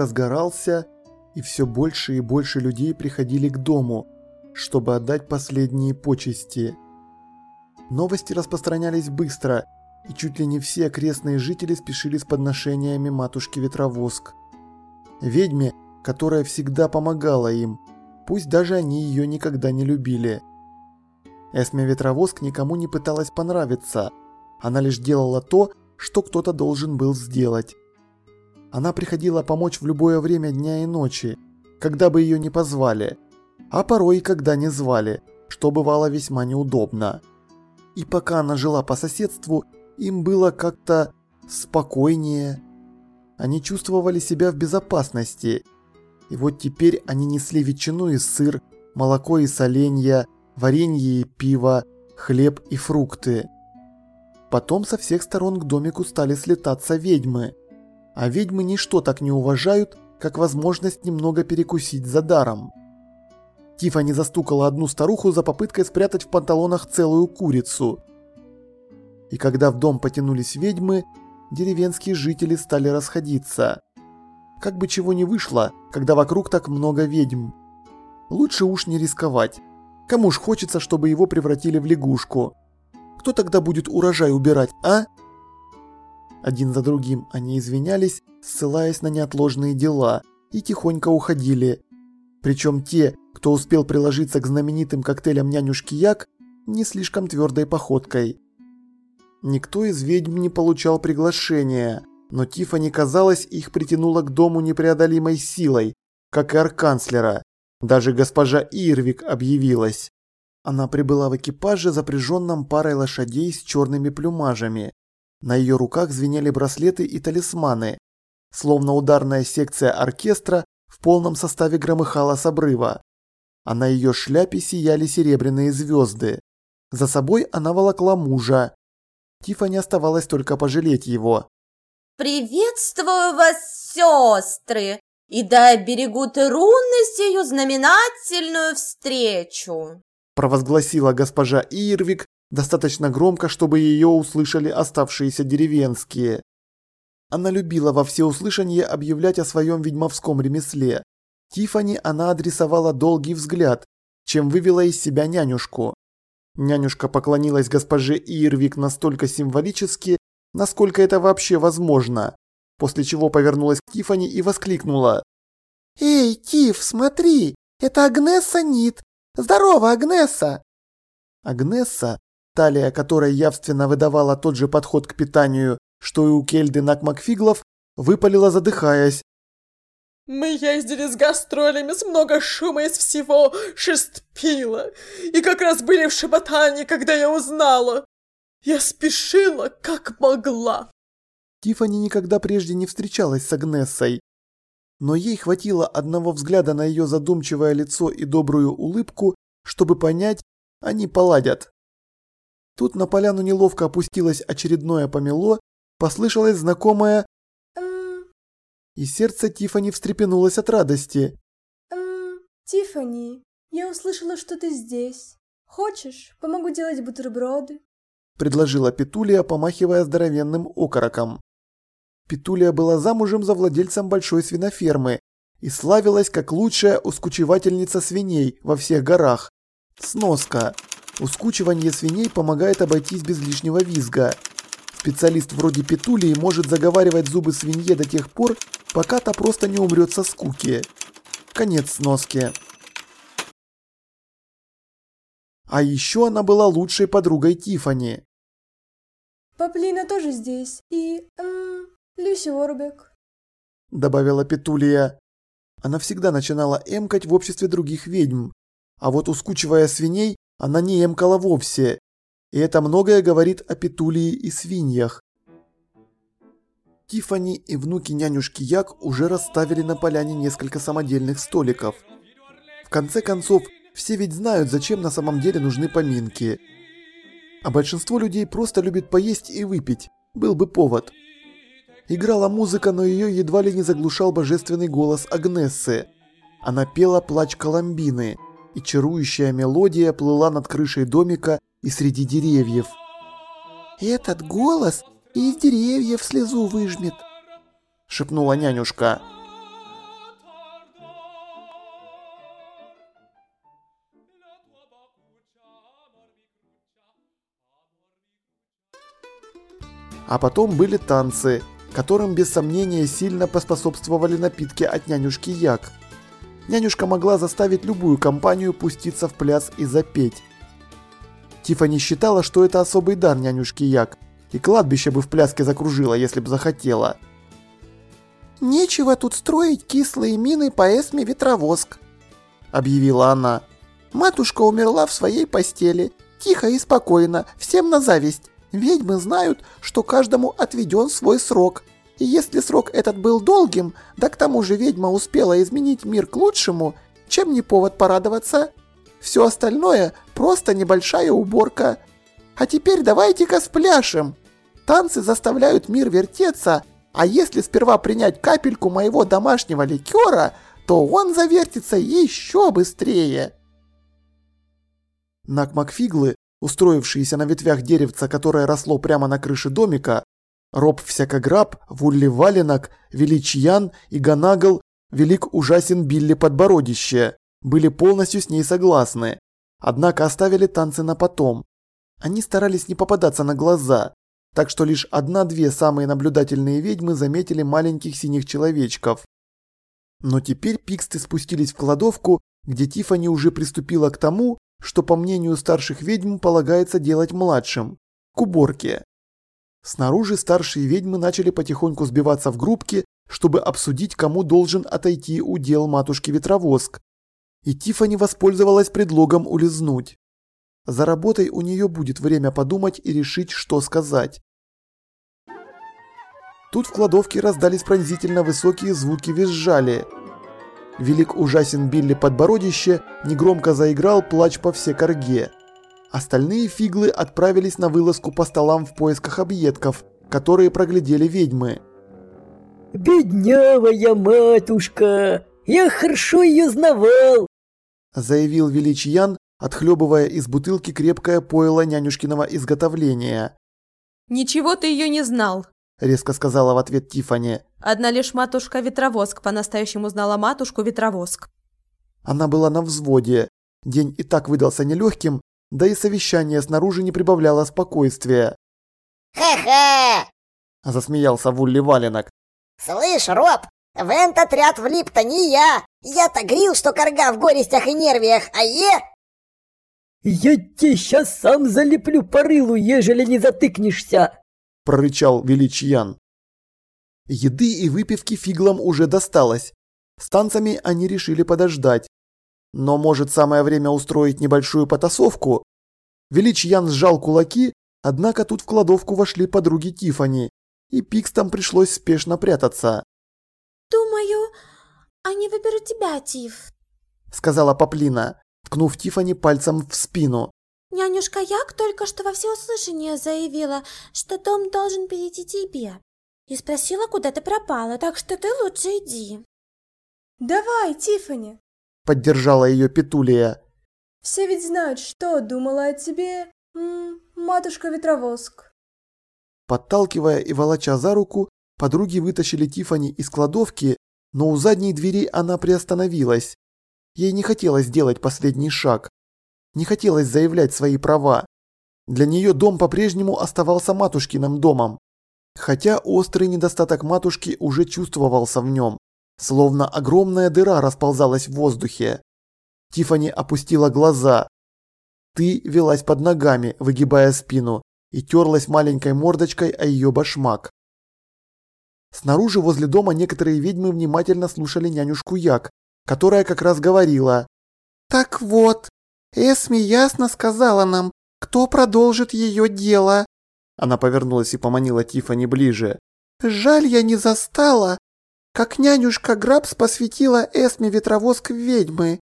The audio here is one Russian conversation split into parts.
разгорался, и все больше и больше людей приходили к дому, чтобы отдать последние почести. Новости распространялись быстро, и чуть ли не все окрестные жители спешили с подношениями матушки Ветровоск. Ведьме, которая всегда помогала им, пусть даже они ее никогда не любили. Эсме Ветровоск никому не пыталась понравиться, она лишь делала то, что кто-то должен был сделать. Она приходила помочь в любое время дня и ночи, когда бы ее не позвали, а порой и когда не звали, что бывало весьма неудобно. И пока она жила по соседству, им было как-то спокойнее. Они чувствовали себя в безопасности. И вот теперь они несли ветчину и сыр, молоко и соленья, варенье и пиво, хлеб и фрукты. Потом со всех сторон к домику стали слетаться ведьмы. А ведьмы ничто так не уважают, как возможность немного перекусить за даром. Тифани застукала одну старуху за попыткой спрятать в панталонах целую курицу. И когда в дом потянулись ведьмы, деревенские жители стали расходиться. Как бы чего не вышло, когда вокруг так много ведьм. Лучше уж не рисковать. Кому ж хочется, чтобы его превратили в лягушку. Кто тогда будет урожай убирать, а? Один за другим они извинялись, ссылаясь на неотложные дела, и тихонько уходили. Причем те, кто успел приложиться к знаменитым коктейлям нянюшки Як, не слишком твердой походкой. Никто из ведьм не получал приглашения, но Тифани казалось, их притянуло к дому непреодолимой силой, как и арканцлера. Даже госпожа Ирвик объявилась. Она прибыла в экипаже, запряженном парой лошадей с черными плюмажами. На ее руках звенели браслеты и талисманы, словно ударная секция оркестра в полном составе громыхала с обрыва. А на ее шляпе сияли серебряные звезды. За собой она волокла мужа. Тифа не оставалось только пожалеть его. «Приветствую вас, сестры, и да берегут руны сию знаменательную встречу!» провозгласила госпожа Ирвик достаточно громко, чтобы ее услышали оставшиеся деревенские. Она любила во всеуслышание объявлять о своем ведьмовском ремесле. Тифани она адресовала долгий взгляд, чем вывела из себя нянюшку. Нянюшка поклонилась госпоже Ирвик настолько символически, насколько это вообще возможно, после чего повернулась к Тифани и воскликнула. «Эй, Тиф, смотри, это Агнесса Нит, Здорово, Агнесса!» Агнесса, талия которой явственно выдавала тот же подход к питанию, что и у Кельды Накмакфиглов, выпалила задыхаясь. «Мы ездили с гастролями с много шума из всего шестпила, и как раз были в Шаботане, когда я узнала. Я спешила, как могла». Тифани никогда прежде не встречалась с Агнессой, но ей хватило одного взгляда на ее задумчивое лицо и добрую улыбку, чтобы понять, они поладят. Тут на поляну неловко опустилось очередное помело, послышалось знакомое и сердце Тифани встрепенулось от радости. Тифани, я услышала, что ты здесь. Хочешь, помогу делать бутерброды?» предложила Петулия, помахивая здоровенным окороком. Петулия была замужем за владельцем большой свинофермы и славилась как лучшая ускучевательница свиней во всех горах. Сноска. Ускучивание свиней помогает обойтись без лишнего визга. Специалист вроде Петулии может заговаривать зубы свинье до тех пор, пока та просто не умрет со скуки. Конец сноски. А еще она была лучшей подругой Тифани. Паплина тоже здесь. И... Эм, Люси Орбек», – добавила Петулия. Она всегда начинала эмкать в обществе других ведьм, а вот ускучивая свиней, она не эмкала вовсе. И это многое говорит о Петулии и свиньях. Тифани и внуки нянюшки Як уже расставили на поляне несколько самодельных столиков. В конце концов, все ведь знают, зачем на самом деле нужны поминки. А большинство людей просто любит поесть и выпить, был бы повод. Играла музыка, но ее едва ли не заглушал божественный голос Агнессы. Она пела плач Коломбины, и чарующая мелодия плыла над крышей домика и среди деревьев. «Этот голос из деревьев слезу выжмет», — шепнула нянюшка. А потом были танцы, которым без сомнения сильно поспособствовали напитки от нянюшки Як – Нянюшка могла заставить любую компанию пуститься в пляс и запеть. Тифани считала, что это особый дар нянюшки Як, и кладбище бы в пляске закружило, если бы захотела. «Нечего тут строить кислые мины по эсме ветровоск», – объявила она. «Матушка умерла в своей постели, тихо и спокойно, всем на зависть. Ведьмы знают, что каждому отведен свой срок. И если срок этот был долгим, да к тому же ведьма успела изменить мир к лучшему, чем не повод порадоваться. Все остальное – просто небольшая уборка. А теперь давайте-ка спляшем. Танцы заставляют мир вертеться, а если сперва принять капельку моего домашнего ликера, то он завертится еще быстрее. Нак Макфиглы, устроившиеся на ветвях деревца, которое росло прямо на крыше домика, Роб Всякограб, Вулли Валенок, Величьян и Ганагл, Велик ужасен Билли Подбородище, были полностью с ней согласны, однако оставили танцы на потом. Они старались не попадаться на глаза, так что лишь одна-две самые наблюдательные ведьмы заметили маленьких синих человечков. Но теперь пиксты спустились в кладовку, где Тифани уже приступила к тому, что по мнению старших ведьм полагается делать младшим – к уборке. Снаружи старшие ведьмы начали потихоньку сбиваться в группки, чтобы обсудить, кому должен отойти удел матушки Ветровоск. И Тифани воспользовалась предлогом улизнуть. За работой у нее будет время подумать и решить, что сказать. Тут в кладовке раздались пронзительно высокие звуки визжали. Велик ужасен Билли Подбородище негромко заиграл плач по все корге. Остальные фиглы отправились на вылазку по столам в поисках объедков, которые проглядели ведьмы. «Беднявая матушка! Я хорошо ее знавал!» заявил Величьян, отхлебывая из бутылки крепкое пойло нянюшкиного изготовления. «Ничего ты ее не знал», – резко сказала в ответ Тифани. «Одна лишь матушка Ветровоск по-настоящему знала матушку Ветровоск». Она была на взводе. День и так выдался нелегким, да и совещание снаружи не прибавляло спокойствия. «Хе-хе!» – засмеялся Вулли Валенок. «Слышь, Роб, в этот отряд влип-то не я! Я-то грил, что корга в горестях и нервиях, а е...» «Я тебе сейчас сам залеплю по рылу, ежели не затыкнешься!» – прорычал Величьян. Еды и выпивки фиглам уже досталось. С танцами они решили подождать. Но может самое время устроить небольшую потасовку? Величьян сжал кулаки, однако тут в кладовку вошли подруги Тифани, и Пикстам пришлось спешно прятаться. «Думаю, они выберут тебя, Тиф», — сказала Поплина, ткнув Тифани пальцем в спину. «Нянюшка Як только что во всеуслышание заявила, что дом должен перейти тебе, и спросила, куда ты пропала, так что ты лучше иди». «Давай, Тифани, поддержала ее Петулия. Все ведь знают, что думала о тебе м -м, матушка Ветровоск. Подталкивая и волоча за руку, подруги вытащили Тифани из кладовки, но у задней двери она приостановилась. Ей не хотелось делать последний шаг. Не хотелось заявлять свои права. Для нее дом по-прежнему оставался матушкиным домом. Хотя острый недостаток матушки уже чувствовался в нем. Словно огромная дыра расползалась в воздухе. Тифани опустила глаза. Ты велась под ногами, выгибая спину, и терлась маленькой мордочкой о ее башмак. Снаружи возле дома некоторые ведьмы внимательно слушали нянюшку Як, которая как раз говорила. «Так вот, Эсми ясно сказала нам, кто продолжит ее дело». Она повернулась и поманила Тифани ближе. «Жаль, я не застала, как нянюшка Грабс посвятила Эсме ветровоск ведьмы.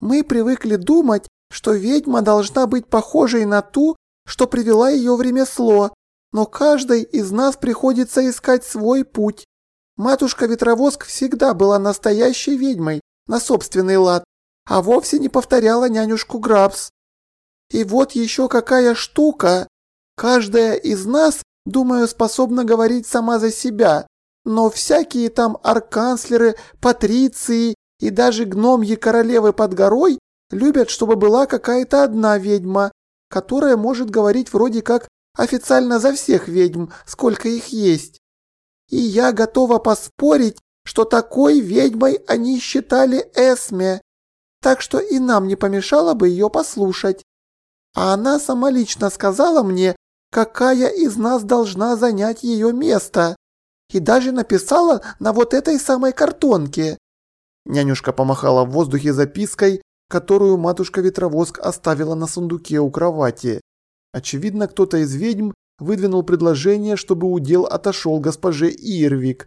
Мы привыкли думать, что ведьма должна быть похожей на ту, что привела ее в ремесло, но каждой из нас приходится искать свой путь. Матушка Ветровоск всегда была настоящей ведьмой на собственный лад, а вовсе не повторяла нянюшку Грабс. И вот еще какая штука. Каждая из нас, думаю, способна говорить сама за себя. Но всякие там арканцлеры, патриции и даже гномьи королевы под горой любят, чтобы была какая-то одна ведьма, которая может говорить вроде как Официально за всех ведьм, сколько их есть. И я готова поспорить, что такой ведьмой они считали Эсме. Так что и нам не помешало бы ее послушать. А она сама лично сказала мне, какая из нас должна занять ее место. И даже написала на вот этой самой картонке. Нянюшка помахала в воздухе запиской, которую матушка-ветровоск оставила на сундуке у кровати. Очевидно, кто-то из ведьм выдвинул предложение, чтобы удел отошел госпоже Ирвик.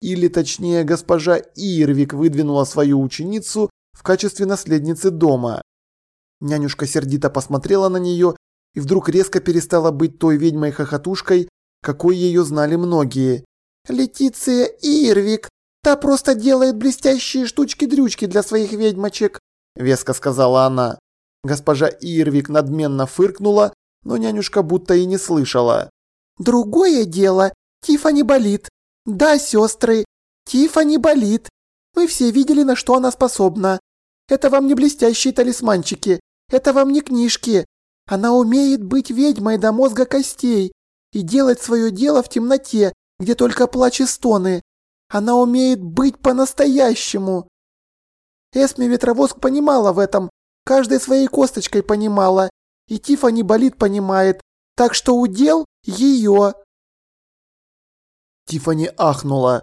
Или точнее, госпожа Ирвик выдвинула свою ученицу в качестве наследницы дома. Нянюшка сердито посмотрела на нее и вдруг резко перестала быть той ведьмой-хохотушкой, какой ее знали многие. «Летиция Ирвик, та просто делает блестящие штучки-дрючки для своих ведьмочек», – веско сказала она. Госпожа Ирвик надменно фыркнула, но нянюшка будто и не слышала. «Другое дело, Тифани болит. Да, сестры, Тифани болит. Мы все видели, на что она способна. Это вам не блестящие талисманчики, это вам не книжки. Она умеет быть ведьмой до мозга костей и делать свое дело в темноте, где только плач и стоны. Она умеет быть по-настоящему. Эсми Ветровоск понимала в этом, каждой своей косточкой понимала, и Тифани болит понимает, так что удел ее. Тифани ахнула.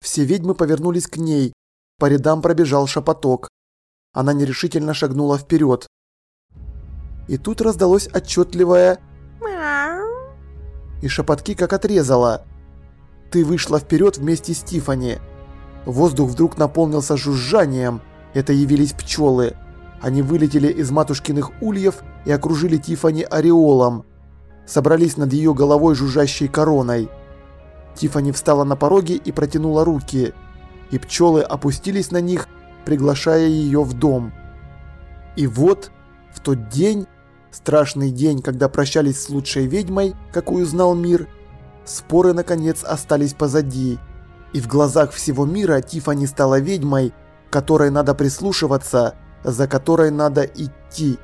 Все ведьмы повернулись к ней. По рядам пробежал шепоток. Она нерешительно шагнула вперед. И тут раздалось отчетливое И шепотки как отрезала. Ты вышла вперед вместе с Тифани. Воздух вдруг наполнился жужжанием. Это явились пчелы. Они вылетели из матушкиных ульев и окружили Тифани ореолом. Собрались над ее головой жужжащей короной. Тифани встала на пороге и протянула руки. И пчелы опустились на них, приглашая ее в дом. И вот, в тот день, страшный день, когда прощались с лучшей ведьмой, какую знал мир, споры наконец остались позади. И в глазах всего мира Тифани стала ведьмой, которой надо прислушиваться, за которой надо идти.